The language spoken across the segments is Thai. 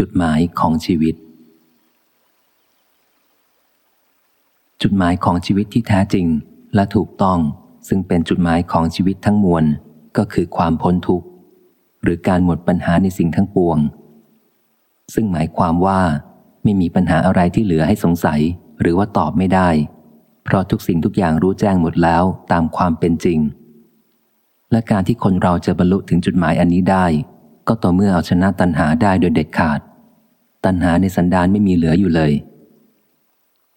จุดหมายของชีวิต จุดหมายของชีวิตที่แท้จริงและถูกต้องซึ่งเป็นจุดหมายของชีวิตทั้งมวลก็คือความพ้นทุกข์ หรือการหมดปัญหาในสิ่งทั้งปวง ซึ่งหมายความว่าไม่มีปัญหาอะไรที่เหลือให้สงสัยหรือว่าตอบไม่ได้ เพราะทุกสิ่งทุกอย่างรู้แจ้งหมดแล้วตามความเป็นจริง และการที่คนเราจะบรรลุถึงจุดหมายอันนี้ได้ ก็ต่อเมื่อเอาชนะตัณหาได้โดยเด็ดขาด ตัณหาในสันดานไม่มีเหลืออยู่เลย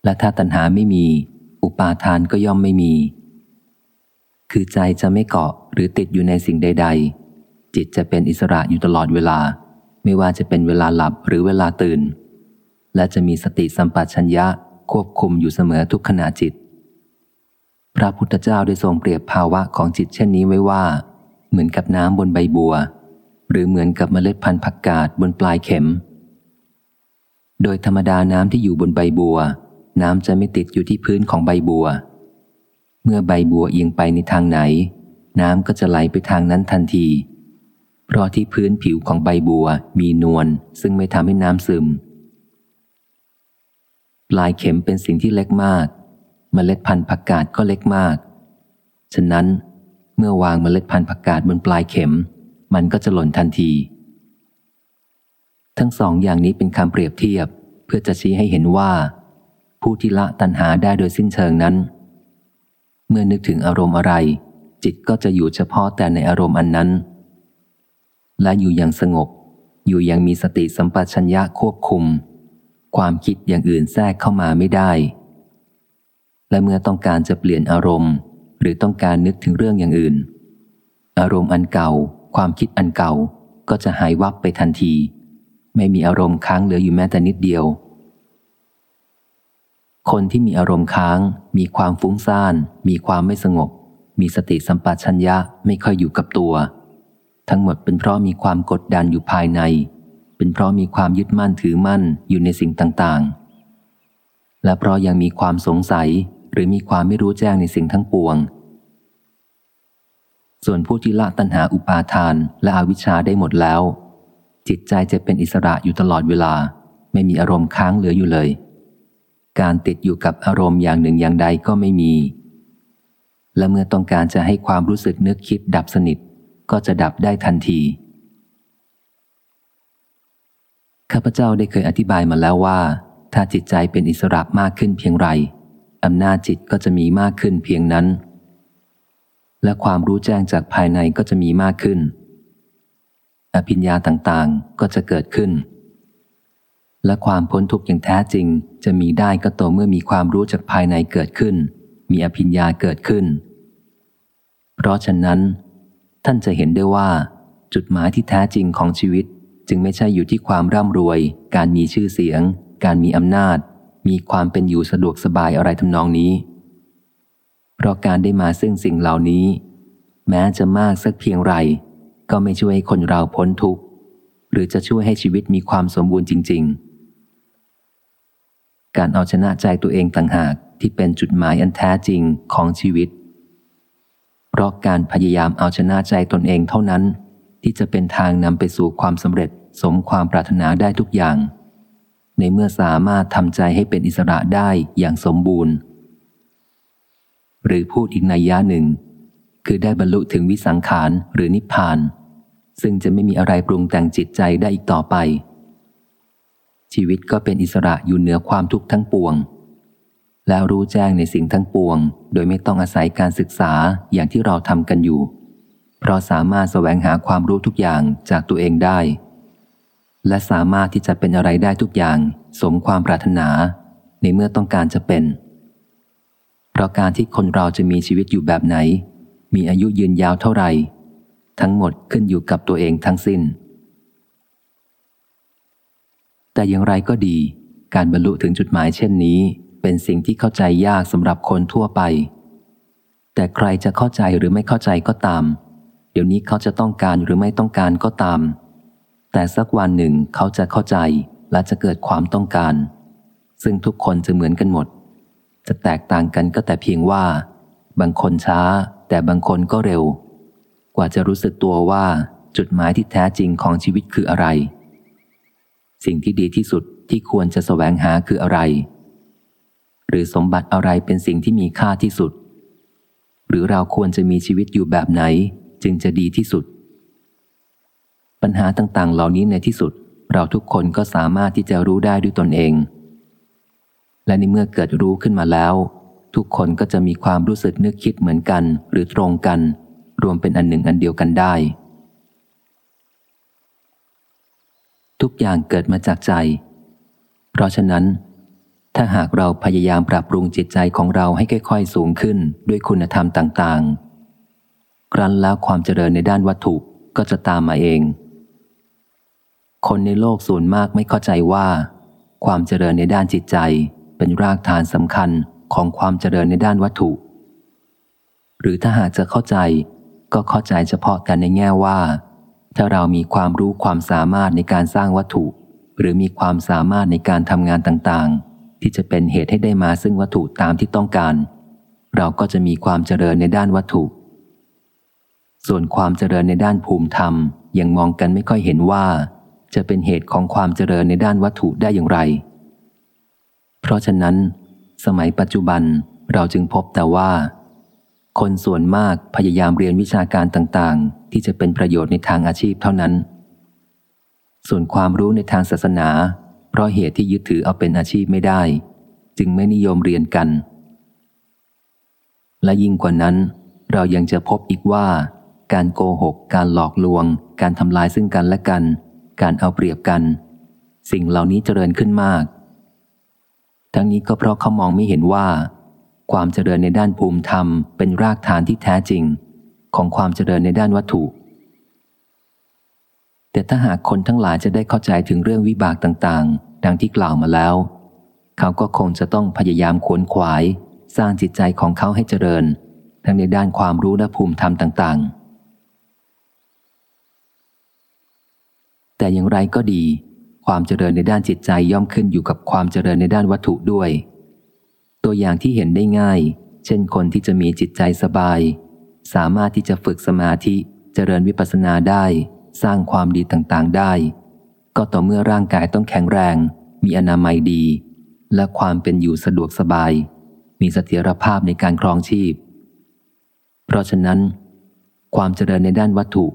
และถ้าตัณหาไม่มี อุปาทานก็ย่อมไม่มี คือใจจะไม่เกาะหรือติดอยู่ในสิ่งใด ๆ จิตจะเป็นอิสระอยู่ตลอดเวลา ไม่ว่าจะเป็นเวลาหลับหรือเวลาตื่น และจะมีสติสัมปชัญญะควบคุมอยู่เสมอทุกขณะจิต พระพุทธเจ้าได้ทรงเปรียบภาวะของจิตเช่นนี้ไว้ว่า เหมือนกับน้ำบนใบบัว หรือเหมือนกับเมล็ดพันธุ์ผักกาดบนปลายเข็ม โดยธรรมดาน้ำที่อยู่บนใบบัว น้ำจะไม่ติดอยู่ที่พื้นของใบบัว เมื่อใบบัวเอียงไปในทางไหน น้ำก็จะไหลไปทางนั้นทันที เพราะที่พื้นผิวของใบบัวมีนวลซึ่งไม่ทำให้น้ำซึม ปลายเข็มเป็นสิ่งที่เล็กมากเมล็ดพันธุ์ผักกาดก็เล็กมาก ฉะนั้นเมื่อวางเมล็ดพันธุ์ผักกาดบนปลายเข็ม มันก็จะหล่นทันที ทั้งสองอย่างนี้เป็นคำเปรียบเทียบ เพื่อจะชี้ให้เห็นว่า ผู้ที่ละตัณหาได้โดยสิ้นเชิงนั้น เมื่อนึกถึงอารมณ์อะไร จิตก็จะอยู่เฉพาะแต่ในอารมณ์อันนั้น และอยู่อย่างสงบ อยู่อย่างมีสติสัมปชัญญะควบคุม ความคิดอย่างอื่นแทรกเข้ามาไม่ได้ และเมื่อต้องการจะเปลี่ยนอารมณ์ หรือต้องการนึกถึงเรื่องอย่างอื่น อารมณ์อันเก่า ความคิดอันเก่าก็จะหายวับไปทันที ไม่มีอารมณ์ค้างเหลืออยู่แม้แต่นิดเดียว คนที่มีอารมณ์ค้าง มีความฟุ้งซ่าน มีความไม่สงบ มีสติสัมปชัญญะไม่ค่อยอยู่กับตัว ทั้งหมดเป็นเพราะมีความกดดันอยู่ภายใน เป็นเพราะมีความยึดมั่นถือมั่นอยู่ในสิ่งต่างๆ และเพราะยังมีความสงสัยหรือมีความไม่รู้แจ้งในสิ่งทั้งปวง ส่วนผู้ที่ละตัณหาอุปาทานและอวิชชาได้หมดแล้ว จิตใจจะเป็นอิสระอยู่ตลอดเวลา ไม่มีอารมณ์ค้างเหลืออยู่เลย การติดอยู่กับอารมณ์อย่างหนึ่งอย่างใดก็ไม่มี และเมื่อต้องการจะให้ความรู้สึกนึกคิดดับสนิท ก็จะดับได้ทันที ข้าพเจ้าได้เคยอธิบายมาแล้วว่า ถ้าจิตใจเป็นอิสระมากขึ้นเพียงไรอำนาจจิตก็จะมีมากขึ้นเพียงนั้น และความรู้แจ้งจากภายในก็จะมีมากขึ้น อภิญญาต่างๆ ก็จะเกิดขึ้น และความพ้นทุกข์อย่างแท้จริง จะมีได้ก็ต่อเมื่อมีความรู้จากภายในเกิดขึ้น มีอภิญญาเกิดขึ้น เพราะฉะนั้น ท่านจะเห็นได้ว่า จุดหมายที่แท้จริงของชีวิต จึงไม่ใช่อยู่ที่ความร่ำรวย การมีชื่อเสียง การมีอำนาจ มีความเป็นอยู่สะดวกสบายอะไรทำนองนี้ เพราะการได้มาซึ่งสิ่งเหล่านี้ แม้จะมากสักเพียงไร ก็ไม่ช่วยให้คนเราพ้นทุกข์ หรือจะช่วยให้ชีวิตมีความสมบูรณ์จริง ๆ การเอาชนะใจตัวเองต่างหากที่เป็นจุดหมายอันแท้จริงของชีวิต เพราะการพยายามเอาชนะใจตนเองเท่านั้น ที่จะเป็นทางนำไปสู่ความสำเร็จสมความปรารถนาได้ทุกอย่าง ในเมื่อสามารถทำใจให้เป็นอิสระได้อย่างสมบูรณ์ หรือพูดอีกในย่าหนึ่ง คือได้บรรลุถึงวิสังขารหรือนิพพาน ซึ่งจะไม่มีอะไรปรุงแต่งจิตใจได้อีกต่อไป ชีวิตก็เป็นอิสระอยู่เหนือความทุกข์ทั้งปวง แล้วรู้แจ้งในสิ่งทั้งปวง โดยไม่ต้องอาศัยการศึกษาอย่างที่เราทำกันอยู่ เพราะสามารถแสวงหาความรู้ทุกอย่างจากตัวเองได้ และสามารถที่จะเป็นอะไรได้ทุกอย่าง สมความปรารถนา ในเมื่อต้องการจะเป็น เพราะการที่คนเราจะมีชีวิตอยู่แบบไหน มีอายุยืนยาวเท่าไหร่ ทั้งหมดขึ้นอยู่กับตัวเองทั้งสิน้น แต่อย่างไรก็ดี การบรรลุถึงจุดหมายเช่นนี้ เป็นสิ่งที่เข้าใจยากสำหรับคนทั่วไป แต่ใครจะเข้าใจหรือไม่เข้าใจก็ตาม เดี๋ยวนี้เขาจะต้องการหรือไม่ต้องการก็ตาม แต่สักวันหนึ่งเขาจะเข้าใจและจะเกิดความต้องการ ซึ่งทุกคนจะเหมือนกันหมด จะแตกต่างกันก็แต่เพียงว่า บางคนช้า แต่บางคนก็เร็ว กว่าจะรู้สึกตัวว่าจุดหมายที่แท้จริงของชีวิตคืออะไร สิ่งที่ดีที่สุดที่ควรจะแสวงหาคืออะไร หรือสมบัติอะไรเป็นสิ่งที่มีค่าที่สุด หรือเราควรจะมีชีวิตอยู่แบบไหนจึงจะดีที่สุด ปัญหาต่างๆ เหล่านี้ในที่สุด เราทุกคนก็สามารถที่จะรู้ได้ด้วยตนเอง และในเมื่อเกิดรู้ขึ้นมาแล้ว ทุกคนก็จะมีความรู้สึกนึกคิดเหมือนกันหรือตรงกัน รวมเป็นอันหนึ่งอันเดียวกันได้ ทุกอย่างเกิดมาจากใจ เพราะฉะนั้น ถ้าหากเราพยายามปรับปรุงจิตใจของเราให้ค่อย ๆ สูงขึ้นด้วยคุณธรรมต่าง ๆ ครั้นแล้วความเจริญในด้านวัตถุก็จะตามมาเอง คนในโลกส่วนมากไม่เข้าใจว่า ความเจริญในด้านจิตใจเป็นรากฐานสำคัญ ของความเจริญในด้านวัตถุ หรือถ้าหากจะเข้าใจ ก็เข้าใจเฉพาะแต่ในแง่ว่า ถ้าเรามีความรู้ความสามารถในการสร้างวัตถุ หรือมีความสามารถในการทำงานต่างๆ ที่จะเป็นเหตุให้ได้มาซึ่งวัตถุตามที่ต้องการ เราก็จะมีความเจริญในด้านวัตถุ ส่วนความเจริญในด้านภูมิธรรมยังมองกันไม่ค่อยเห็นว่า จะเป็นเหตุของความเจริญในด้านวัตถุได้อย่างไร เพราะฉะนั้น สมัยปัจจุบันเราจึงพบแต่ว่า คนส่วนมากพยายามเรียนวิชาการต่างๆ ที่จะเป็นประโยชน์ในทางอาชีพเท่านั้น ส่วนความรู้ในทางศาสนา เพราะเหตุที่ยึดถือเอาเป็นอาชีพไม่ได้ จึงไม่นิยมเรียนกัน และยิ่งกว่านั้น เรายังจะพบอีกว่า การโกหก การหลอกลวง การทำลายซึ่งกันและกัน การเอาเปรียบกัน สิ่งเหล่านี้เจริญขึ้นมาก ทั้งนี้ก็เพราะเขามองไม่เห็นว่า ความเจริญในด้านภูมิธรรมเป็นรากฐานที่แท้จริง ของความเจริญในด้านวัตถุ แต่ถ้าหากคนทั้งหลายจะได้เข้าใจถึงเรื่องวิบากต่างๆ ดังที่กล่าวมาแล้ว เขาก็คงจะต้องพยายามขวนขวาย สร้างจิตใจของเขาให้เจริญ ทั้งในด้านความรู้และภูมิธรรมต่าง ๆ แต่อย่างไรก็ดี ความเจริญในด้านจิตใจย่อมขึ้นอยู่กับความเจริญในด้านวัตถุด้วย ตัวอย่างที่เห็นได้ง่าย เช่นคนที่จะมีจิตใจสบาย สามารถที่จะฝึกสมาธิเจริญวิปัสสนาได้ สร้างความดีต่างๆได้ ก็ต่อเมื่อร่างกายต้องแข็งแรง มีอนามัยดี และความเป็นอยู่สะดวกสบาย มีเสถียรภาพในการครองชีพ เพราะฉะนั้น ความเจริญในด้านวัตถุ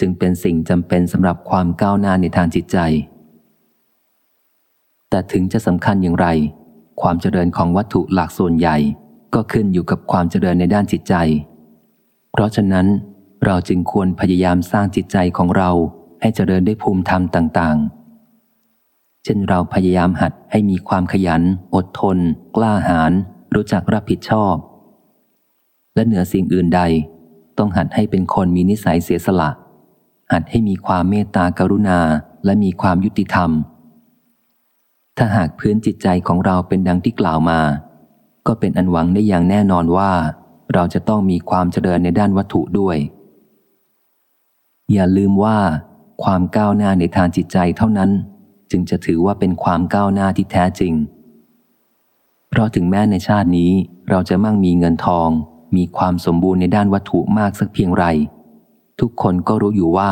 จึงเป็นสิ่งจำเป็นสำหรับความก้าวหน้าในทางจิตใจ แต่ถึงจะสำคัญอย่างไร ความเจริญของวัตถุหลักส่วนใหญ่ ก็ขึ้นอยู่กับความเจริญในด้านจิตใจ เพราะฉะนั้น เราจึงควรพยายามสร้างจิตใจของเราให้เจริญด้วยภูมิธรรมต่างๆ เช่นเราพยายามหัดให้มีความขยัน อดทน กล้าหาญรู้จักรับผิดชอบ และเหนือสิ่งอื่นใด ต้องหัดให้เป็นคนมีนิสัยเสียสละ หัดให้มีความเมตตากรุณาและมีความยุติธรรม ถ้าหากพื้นจิตใจของเราเป็นดังที่กล่าวมา ก็เป็นอันหวังได้อย่างแน่นอนว่า เราจะต้องมีความเจริญในด้านวัตถุด้วย อย่าลืมว่า ความก้าวหน้าในทางจิตใจเท่านั้น จึงจะถือว่าเป็นความก้าวหน้าที่แท้จริง เพราะถึงแม้ในชาตินี้เราจะมั่งมีเงินทอง มีความสมบูรณ์ในด้านวัตถุมากสักเพียงไร ทุกคนก็รู้อยู่ว่า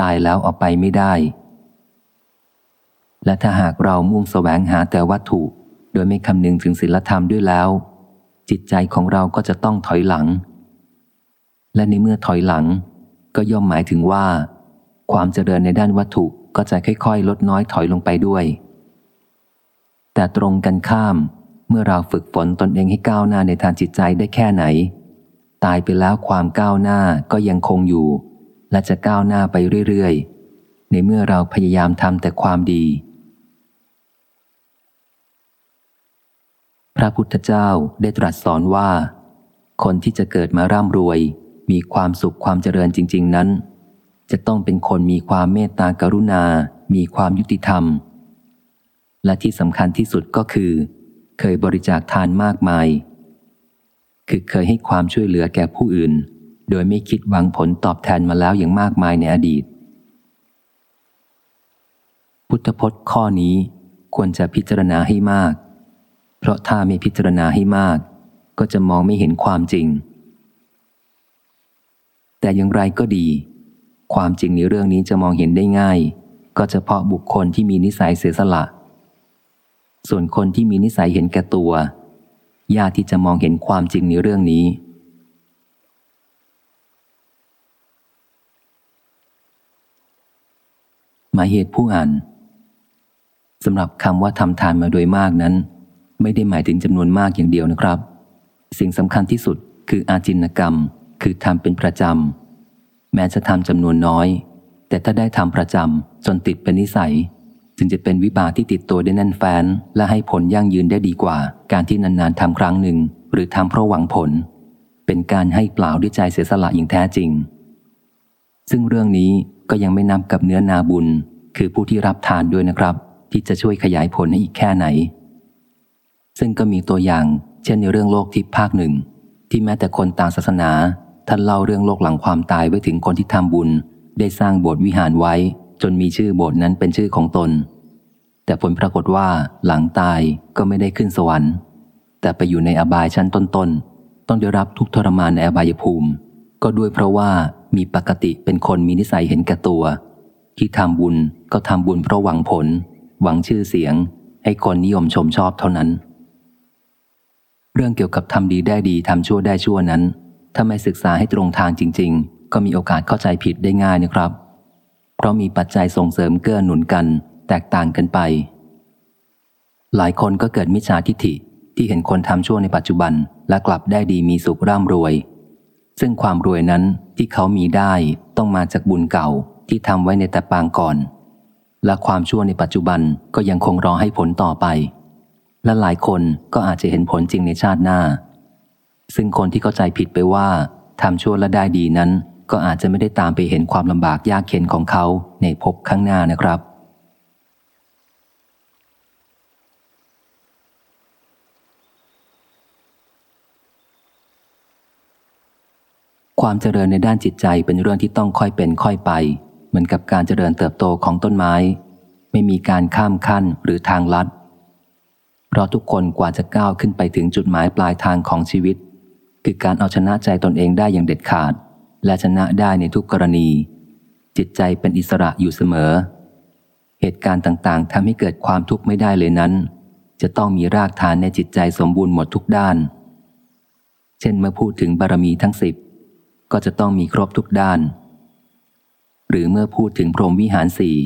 ตายแล้วเอาไปไม่ได้ และถ้าหากเรามุ่งแสวงหาแต่วัตถุ โดยไม่คำนึงถึงศีลธรรมด้วยแล้ว จิตใจของเราก็จะต้องถอยหลัง และในเมื่อถอยหลัง ก็ย่อมหมายถึงว่า ความเจริญในด้านวัตถุก็จะค่อยๆ ลดน้อยถอยลงไปด้วย แต่ตรงกันข้าม เมื่อเราฝึกฝนตนเองให้ก้าวหน้าในทางจิตใจได้แค่ไหน ตายไปแล้วความก้าวหน้าก็ยังคงอยู่ และจะก้าวหน้าไปเรื่อยๆ ในเมื่อเราพยายามทำแต่ความดี พระพุทธเจ้าได้ตรัสสอนว่า คนที่จะเกิดมาร่ำรวย มีความสุขความเจริญจริง ๆนั้น จะต้องเป็นคนมีความเมตตากรุณา มีความยุติธรรม และที่สำคัญที่สุดก็คือ เคยบริจาคทานมากมาย คือเคยให้ความช่วยเหลือแก่ผู้อื่น โดยไม่คิดหวังผลตอบแทนมาแล้วอย่างมากมายในอดีต พุทธพจน์ข้อนี้ควรจะพิจารณาให้มาก เพราะถ้าไม่พิจารณาให้มาก ก็จะมองไม่เห็นความจริง แต่อย่างไรก็ดี ความจริงในเรื่องนี้จะมองเห็นได้ง่าย ก็เฉพาะบุคคลที่มีนิสัยเสียสละ ส่วนคนที่มีนิสัยเห็นแก่ตัวยากที่จะมองเห็นความจริงในเรื่องนี้ หมายเหตุผู้อ่านสำหรับคำว่าทำทานมาโดยมากนั้น ไม่ได้หมายถึงจำนวนมากอย่างเดียวนะครับ สิ่งสำคัญที่สุดคืออาจินกรรม คือทำเป็นประจำ แม้จะทำจำนวนน้อย แต่ถ้าได้ทำประจำจนติดเป็นนิสัย จึงจะเป็นวิบากที่ติดตัวได้แน่นแฟ้น และให้ผลยั่งยืนได้ดีกว่า การที่นานๆทำครั้งหนึ่ง หรือทำเพราะหวังผล เป็นการให้เปล่าด้วยใจเสียสละอย่างแท้จริง ซึ่งเรื่องนี้ก็ยังไม่นับกับเนื้อนาบุญ คือผู้ที่รับทานด้วยนะครับ ที่จะช่วยขยายผลให้อีกแค่ไหน ซึ่งก็มีตัวอย่าง เช่นในเรื่องโลกทิพย์ภาคหนึ่ง ที่แม้แต่คนต่างศาสนาท่านเล่าเรื่องโลกหลังความตายไว้ถึงคนที่ทำบุญ ได้สร้างโบสถ์วิหารไว้ จนมีชื่อโบสถ์นั้นเป็นชื่อของตน แต่ผลปรากฏว่าหลังตายก็ไม่ได้ขึ้นสวรรค์ แต่ไปอยู่ในอบายชั้นต้นๆตต้องได้รับทุกทรมานในอบายภูมิ ก็ด้วยเพราะว่ามีปกติเป็นคนมีนิสัยเห็นแก่ตัว ที่ทำบุญก็ทำบุญเพราะหวังผล หวังชื่อเสียง ให้คนนิยมชมชอบเท่านั้น เรื่องเกี่ยวกับทำดีได้ดีทำชั่วได้ชั่วนั้น ถ้าไม่ศึกษาให้ตรงทางจริง ๆ ก็มีโอกาสเข้าใจผิดได้ง่ายนะครับ เพราะมีปัจจัยส่งเสริมเกื้อหนุนกัน แตกต่างกันไป หลายคนก็เกิดมิจฉาทิฐิที่เห็นคนทำชั่วในปัจจุบัน และกลับได้ดีมีสุขร่ำรวย ซึ่งความรวยนั้นที่เขามีได้ต้องมาจากบุญเก่าที่ทำไว้ในแต่ปางก่อน และความชั่วในปัจจุบันก็ยังคงรอให้ผลต่อไป และหลายคนก็อาจจะเห็นผลจริงในชาติหน้า ซึ่งคนที่เข้าใจผิดไปว่าทำชั่วและได้ดีนั้น ก็อาจจะไม่ได้ตามไปเห็นความลำบากยากเข็นของเขาในภพข้างหน้านะครับ ความเจริญในด้านจิตใจเป็นเรื่องที่ต้องค่อยเป็นค่อยไป เหมือนกับการเจริญเติบโตของต้นไม้ ไม่มีการข้ามขั้นหรือทางลัด เพราะทุกคนกว่าจะก้าวขึ้นไปถึงจุดหมายปลายทางของชีวิต คือการเอาชนะใจตนเองได้อย่างเด็ดขาด และชนะได้ในทุกกรณี จิตใจเป็นอิสระอยู่เสมอ เหตุการณ์ต่างๆทำให้เกิดความทุกข์ไม่ได้เลยนั้น จะต้องมีรากฐานในจิตใจสมบูรณ์หมดทุกด้าน เช่นเมื่อพูดถึงบารมีทั้งสิบก็จะต้องมีครบทุกด้าน หรือเมื่อพูดถึงพรหมวิหารสี่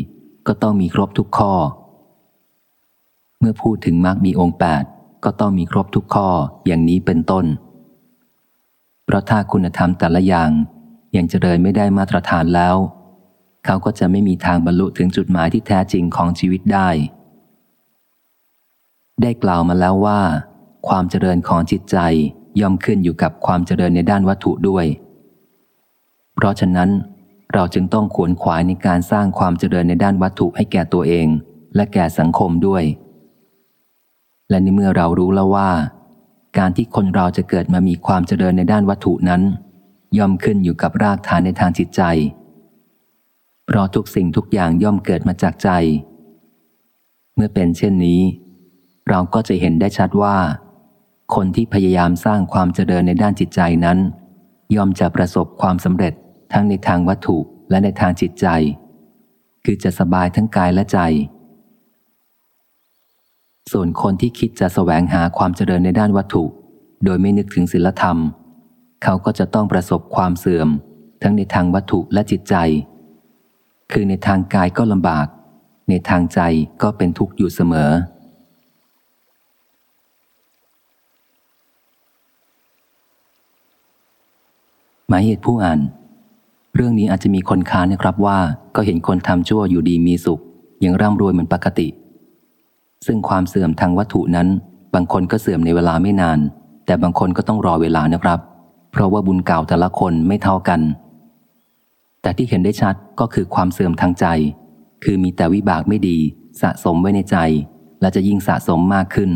ก็ต้องมีครบทุกข้อ เมื่อพูดถึงมรรคมีองค์แปดก็ต้องมีครบทุกข้ออย่างนี้เป็นต้น เพราะถ้าคุณธรรมแต่ละอย่างยังเจริญไม่ได้มาตรฐานแล้ว เขาก็จะไม่มีทางบรรลุถึงจุดหมายที่แท้จริงของชีวิตได้ ได้กล่าวมาแล้วว่า ความเจริญของจิตใจย่อมขึ้นอยู่กับความเจริญในด้านวัตถุด้วย เพราะฉะนั้นเราจึงต้องขวนขวายในการสร้างความเจริญในด้านวัตถุให้แก่ตัวเอง และแก่สังคมด้วย และในเมื่อเรารู้แล้วว่า การที่คนเราจะเกิดมามีความเจริญในด้านวัตถุนั้น ย่อมขึ้นอยู่กับรากฐานในทางจิตใจ เพราะทุกสิ่งทุกอย่างย่อมเกิดมาจากใจ เมื่อเป็นเช่นนี้ เราก็จะเห็นได้ชัดว่า คนที่พยายามสร้างความเจริญในด้านจิตใจนั้น ย่อมจะประสบความสำเร็จทั้งในทางวัตถุและในทางจิตใจ คือจะสบายทั้งกายและใจ ส่วนคนที่คิดจะแสวงหาความเจริญในด้านวัตถุ โดยไม่นึกถึงศีลธรรม เขาก็จะต้องประสบความเสื่อม ทั้งในทางวัตถุและจิตใจ คือในทางกายก็ลำบาก ในทางใจก็เป็นทุกข์อยู่เสมอ หมายเหตุผู้อ่าน เรื่องนี้อาจจะมีคนค้านนะครับว่าก็เห็นคนทำชั่วอยู่ดีมีสุขยังร่ำรวยเหมือนปกติ ซึ่งความเสื่อมทางวัตถุนั้น บางคนก็เสื่อมในเวลาไม่นาน แต่บางคนก็ต้องรอเวลานะครับ เพราะว่าบุญเก่าแต่ละคนไม่เท่ากัน แต่ที่เห็นได้ชัดก็คือความเสื่อมทางใจ คือมีแต่วิบากไม่ดีสะสมไว้ในใจ และจะยิ่งสะสมมากขึ้น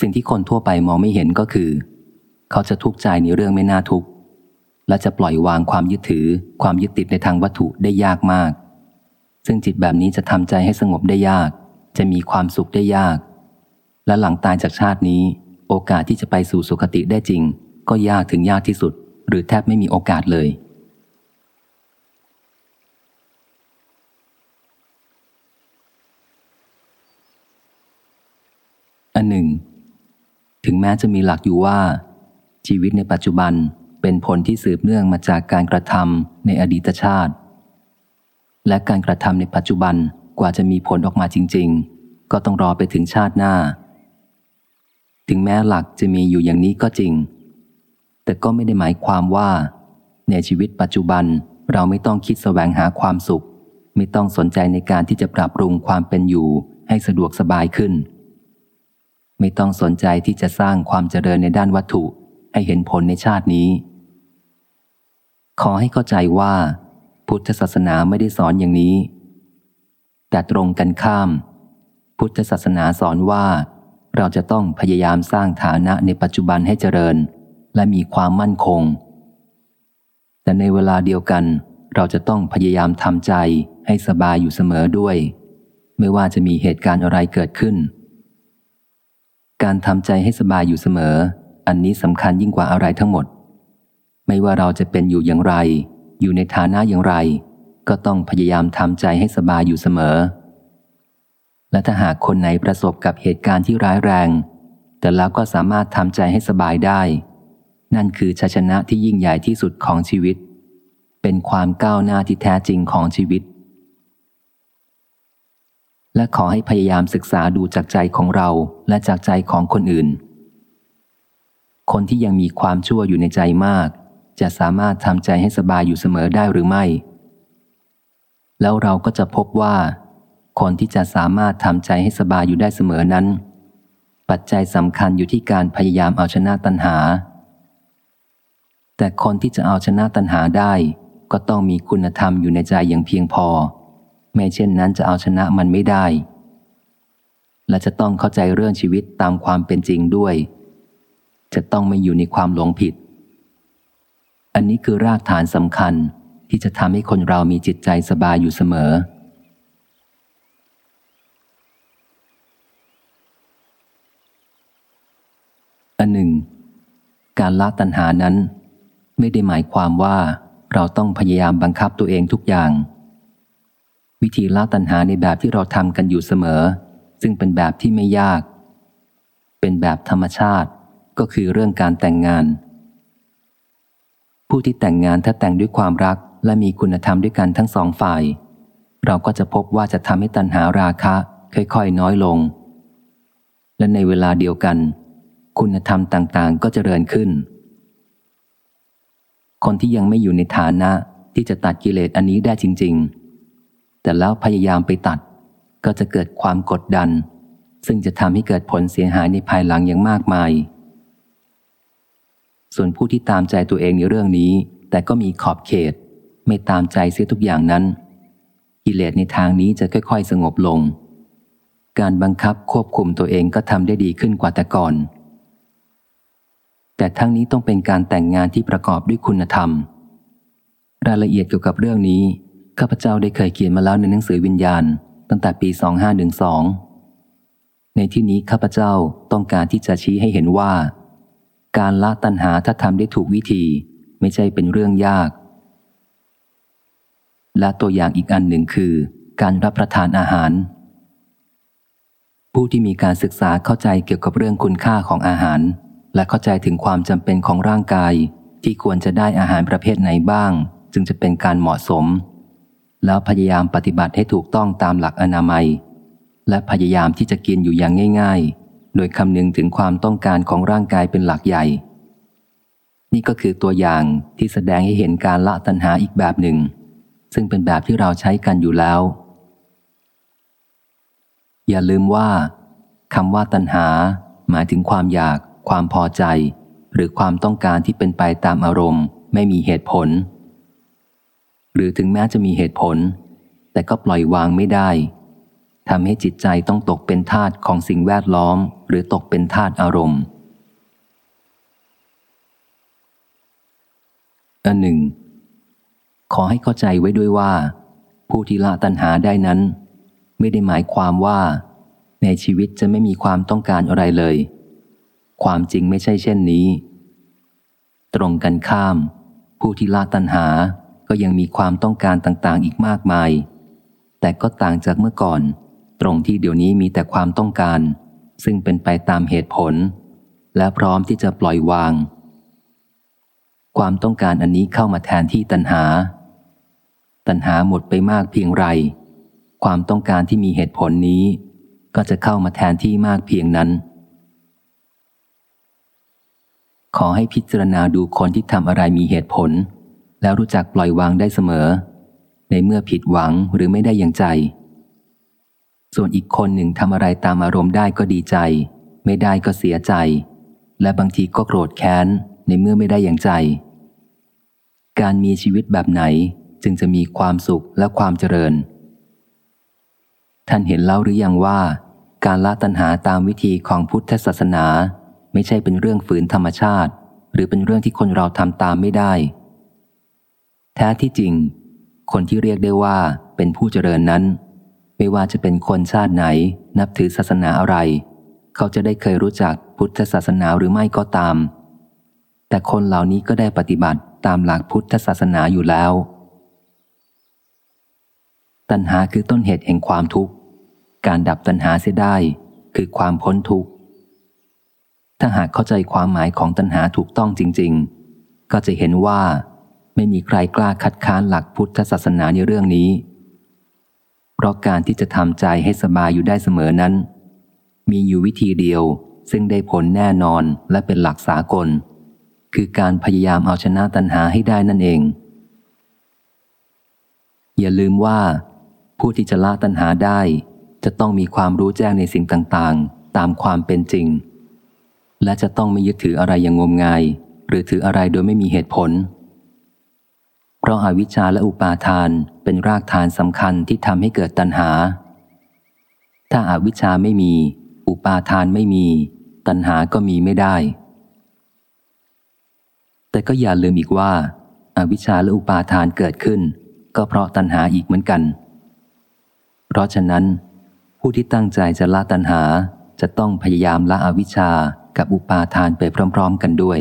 สิ่งที่คนทั่วไปมองไม่เห็นก็คือ เขาจะทุกข์ใจในเรื่องไม่น่าทุกข์และจะปล่อยวางความยึดถือ ความยึดติดในทางวัตถุได้ยากมาก ซึ่งจิตแบบนี้จะทำใจให้สงบได้ยาก จะมีความสุขได้ยาก และหลังตายจากชาตินี้ โอกาสที่จะไปสู่สุคติได้จริง ก็ยากถึงยากที่สุด หรือแทบไม่มีโอกาสเลย อันหนึ่ง ถึงแม้จะมีหลักอยู่ว่า ชีวิตในปัจจุบันเป็นผลที่สืบเนื่องมาจากการกระทำในอดีตชาติ และการกระทำในปัจจุบัน กว่าจะมีผลออกมาจริง ๆ ก็ต้องรอไปถึงชาติหน้า ถึงแม้หลักจะมีอยู่อย่างนี้ก็จริง แต่ก็ไม่ได้หมายความว่า ในชีวิตปัจจุบันเราไม่ต้องคิดแสวงหาความสุข ไม่ต้องสนใจในการที่จะปรับปรุงความเป็นอยู่ให้สะดวกสบายขึ้น ไม่ต้องสนใจที่จะสร้างความเจริญในด้านวัตถุให้เห็นผลในชาตินี้ ขอให้เข้าใจว่า พุทธศาสนาไม่ได้สอนอย่างนี้ แต่ตรงกันข้าม พุทธศาสนาสอนว่า เราจะต้องพยายามสร้างฐานะในปัจจุบันให้เจริญ และมีความมั่นคง แต่ในเวลาเดียวกัน เราจะต้องพยายามทำใจให้สบายอยู่เสมอด้วย ไม่ว่าจะมีเหตุการณ์อะไรเกิดขึ้น การทำใจให้สบายอยู่เสมอ อันนี้สำคัญยิ่งกว่าอะไรทั้งหมด ไม่ว่าเราจะเป็นอยู่อย่างไร อยู่ในฐานะอย่างไร ก็ต้องพยายามทำใจให้สบายอยู่เสมอ และถ้าหากคนไหนประสบกับเหตุการณ์ที่ร้ายแรง แต่แล้วก็สามารถทำใจให้สบายได้ นั่นคือชัยชนะที่ยิ่งใหญ่ที่สุดของชีวิต เป็นความก้าวหน้าที่แท้จริงของชีวิต และขอให้พยายามศึกษาดูจากใจของเราและจากใจของคนอื่น คนที่ยังมีความชั่วอยู่ในใจมากจะสามารถทำใจให้สบายอยู่เสมอได้หรือไม่ แล้วเราก็จะพบว่า คนที่จะสามารถทำใจให้สบายอยู่ได้เสมอนั้น ปัจจัยสำคัญอยู่ที่การพยายามเอาชนะตัณหา แต่คนที่จะเอาชนะตัณหาได้ ก็ต้องมีคุณธรรมอยู่ในใจอย่างเพียงพอ ไม่เช่นนั้นจะเอาชนะมันไม่ได้ และจะต้องเข้าใจเรื่องชีวิตตามความเป็นจริงด้วย จะต้องไม่อยู่ในความหลงผิด อันนี้คือรากฐานสำคัญ ที่จะทำให้คนเรามีจิตใจสบายอยู่เสมอ อันหนึ่ง การละตัณหานั้น ไม่ได้หมายความว่าเราต้องพยายามบังคับตัวเองทุกอย่าง วิธีละตัณหาในแบบที่เราทำกันอยู่เสมอ ซึ่งเป็นแบบที่ไม่ยาก เป็นแบบธรรมชาติก็คือเรื่องการแต่งงานผู้ที่แต่งงานถ้าแต่งด้วยความรัก และมีคุณธรรมด้วยกันทั้งสองฝ่าย เราก็จะพบว่าจะทำให้ตัณหาราคะค่อยๆ น้อยลง และในเวลาเดียวกัน คุณธรรมต่างๆ ก็เจริญขึ้น คนที่ยังไม่อยู่ในฐานะที่จะตัดกิเลสอันนี้ได้จริง ๆ แต่แล้วพยายามไปตัดก็จะเกิดความกดดัน ซึ่งจะทำให้เกิดผลเสียหายในภายหลังอย่างมากมาย ส่วนผู้ที่ตามใจตัวเองในเรื่องนี้ แต่ก็มีขอบเขต ไม่ตามใจเสียทุกอย่างนั้น กิเลสในทางนี้จะค่อยๆ สงบลง การบังคับควบคุมตัวเองก็ทำได้ดีขึ้นกว่าแต่ก่อน แต่ทั้งนี้ต้องเป็นการแต่งงานที่ประกอบด้วยคุณธรรม รายละเอียดเกี่ยวกับเรื่องนี้ ข้าพเจ้าได้เคยเขียนมาแล้วในหนังสือวิญญาณ ตั้งแต่ปี 2512 ในที่นี้ข้าพเจ้าต้องการที่จะชี้ให้เห็นว่า การละตัณหาถ้าทำได้ถูกวิธี ไม่ใช่เป็นเรื่องยาก และตัวอย่างอีกอันหนึ่งคือ การรับประทานอาหาร ผู้ที่มีการศึกษาเข้าใจเกี่ยวกับเรื่องคุณค่าของอาหาร และเข้าใจถึงความจำเป็นของร่างกาย ที่ควรจะได้อาหารประเภทไหนบ้าง จึงจะเป็นการเหมาะสม แล้วพยายามปฏิบัติให้ถูกต้องตามหลักอนามัย และพยายามที่จะกินอยู่อย่างง่าย ๆ โดยคำนึงถึงความต้องการของร่างกายเป็นหลักใหญ่ นี่ก็คือตัวอย่างที่แสดงให้เห็นการละตัณหาอีกแบบหนึ่ง ซึ่งเป็นแบบที่เราใช้กันอยู่แล้ว อย่าลืมว่าคำว่าตัณหา หมายถึงความอยาก ความพอใจ หรือความต้องการที่เป็นไปตามอารมณ์ ไม่มีเหตุผล หรือถึงแม้จะมีเหตุผล แต่ก็ปล่อยวางไม่ได้ทำให้จิตใจต้องตกเป็นทาตของสิ่งแวดล้อม หรือตกเป็นทาตอารมณ์อันหนึ่ง ขอให้เข้าใจไว้ด้วยว่า ผู้ที่ละตัณหาได้นั้น ไม่ได้หมายความว่า ในชีวิตจะไม่มีความต้องการอะไรเลย ความจริงไม่ใช่เช่นนี้ ตรงกันข้าม ผู้ที่ละตัณหาก็ยังมีความต้องการต่างๆ อีกมากมาย แต่ก็ต่างจากเมื่อก่อน ตรงที่เดี๋ยวนี้มีแต่ความต้องการ ซึ่งเป็นไปตามเหตุผล และพร้อมที่จะปล่อยวาง ความต้องการอันนี้เข้ามาแทนที่ตัณหา ตัณหาหมดไปมากเพียงไร ความต้องการที่มีเหตุผลนี้ ก็จะเข้ามาแทนที่มากเพียงนั้น ขอให้พิจารณาดูคนที่ทำอะไรมีเหตุผล แล้วรู้จักปล่อยวางได้เสมอ ในเมื่อผิดหวังหรือไม่ได้อย่างใจ ส่วนอีกคนหนึ่งทำอะไรตามอารมณ์ได้ก็ดีใจ ไม่ได้ก็เสียใจ และบางทีก็โกรธแค้นในเมื่อไม่ได้อย่างใจ การมีชีวิตแบบไหน จึงจะมีความสุขและความเจริญ ท่านเห็นเล่าหรือยังว่า การละตัณหาตามวิธีของพุทธศาสนา ไม่ใช่เป็นเรื่องฝืนธรรมชาติ หรือเป็นเรื่องที่คนเราทำตามไม่ได้ แท้ที่จริง คนที่เรียกได้ว่าเป็นผู้เจริญนั้น ไม่ว่าจะเป็นคนชาติไหน นับถือศาสนาอะไร เขาจะได้เคยรู้จักพุทธศาสนาหรือไม่ก็ตาม แต่คนเหล่านี้ก็ได้ปฏิบัติตามหลักพุทธศาสนาอยู่แล้ว ตัณหาคือต้นเหตุแห่งความทุกข์ การดับตัณหาเสียได้คือความพ้นทุกข์ ถ้าหากเข้าใจความหมายของตัณหาถูกต้องจริง ๆ ก็จะเห็นว่าไม่มีใครกล้าคัดค้านหลักพุทธศาสนาในเรื่องนี้ เพราะการที่จะทำใจให้สบายอยู่ได้เสมอนั้น มีอยู่วิธีเดียวซึ่งได้ผลแน่นอนและเป็นหลักสากล คือการพยายามเอาชนะตัณหาให้ได้นั่นเอง อย่าลืมว่า ผู้ที่จะละตัณหาได้ จะต้องมีความรู้แจ้งในสิ่งต่างๆ ตามความเป็นจริง และจะต้องไม่ยึดถืออะไรอย่างงมงาย หรือถืออะไรโดยไม่มีเหตุผล เพราะอาวิชชาและอุปาทานเป็นรากฐานสำคัญที่ทำให้เกิดตัณหา ถ้าอาวิชชาไม่มี อุปาทานไม่มี ตัณหาก็มีไม่ได้ แต่ก็อย่าลืมอีกว่าอาวิชชาและอุปาทานเกิดขึ้น ก็เพราะตัณหาอีกเหมือนกัน เพราะฉะนั้น ผู้ที่ตั้งใจจะละตัณหาจะต้องพยายามละอวิชชากับอุปาทานไปพร้อม ๆ กันด้วย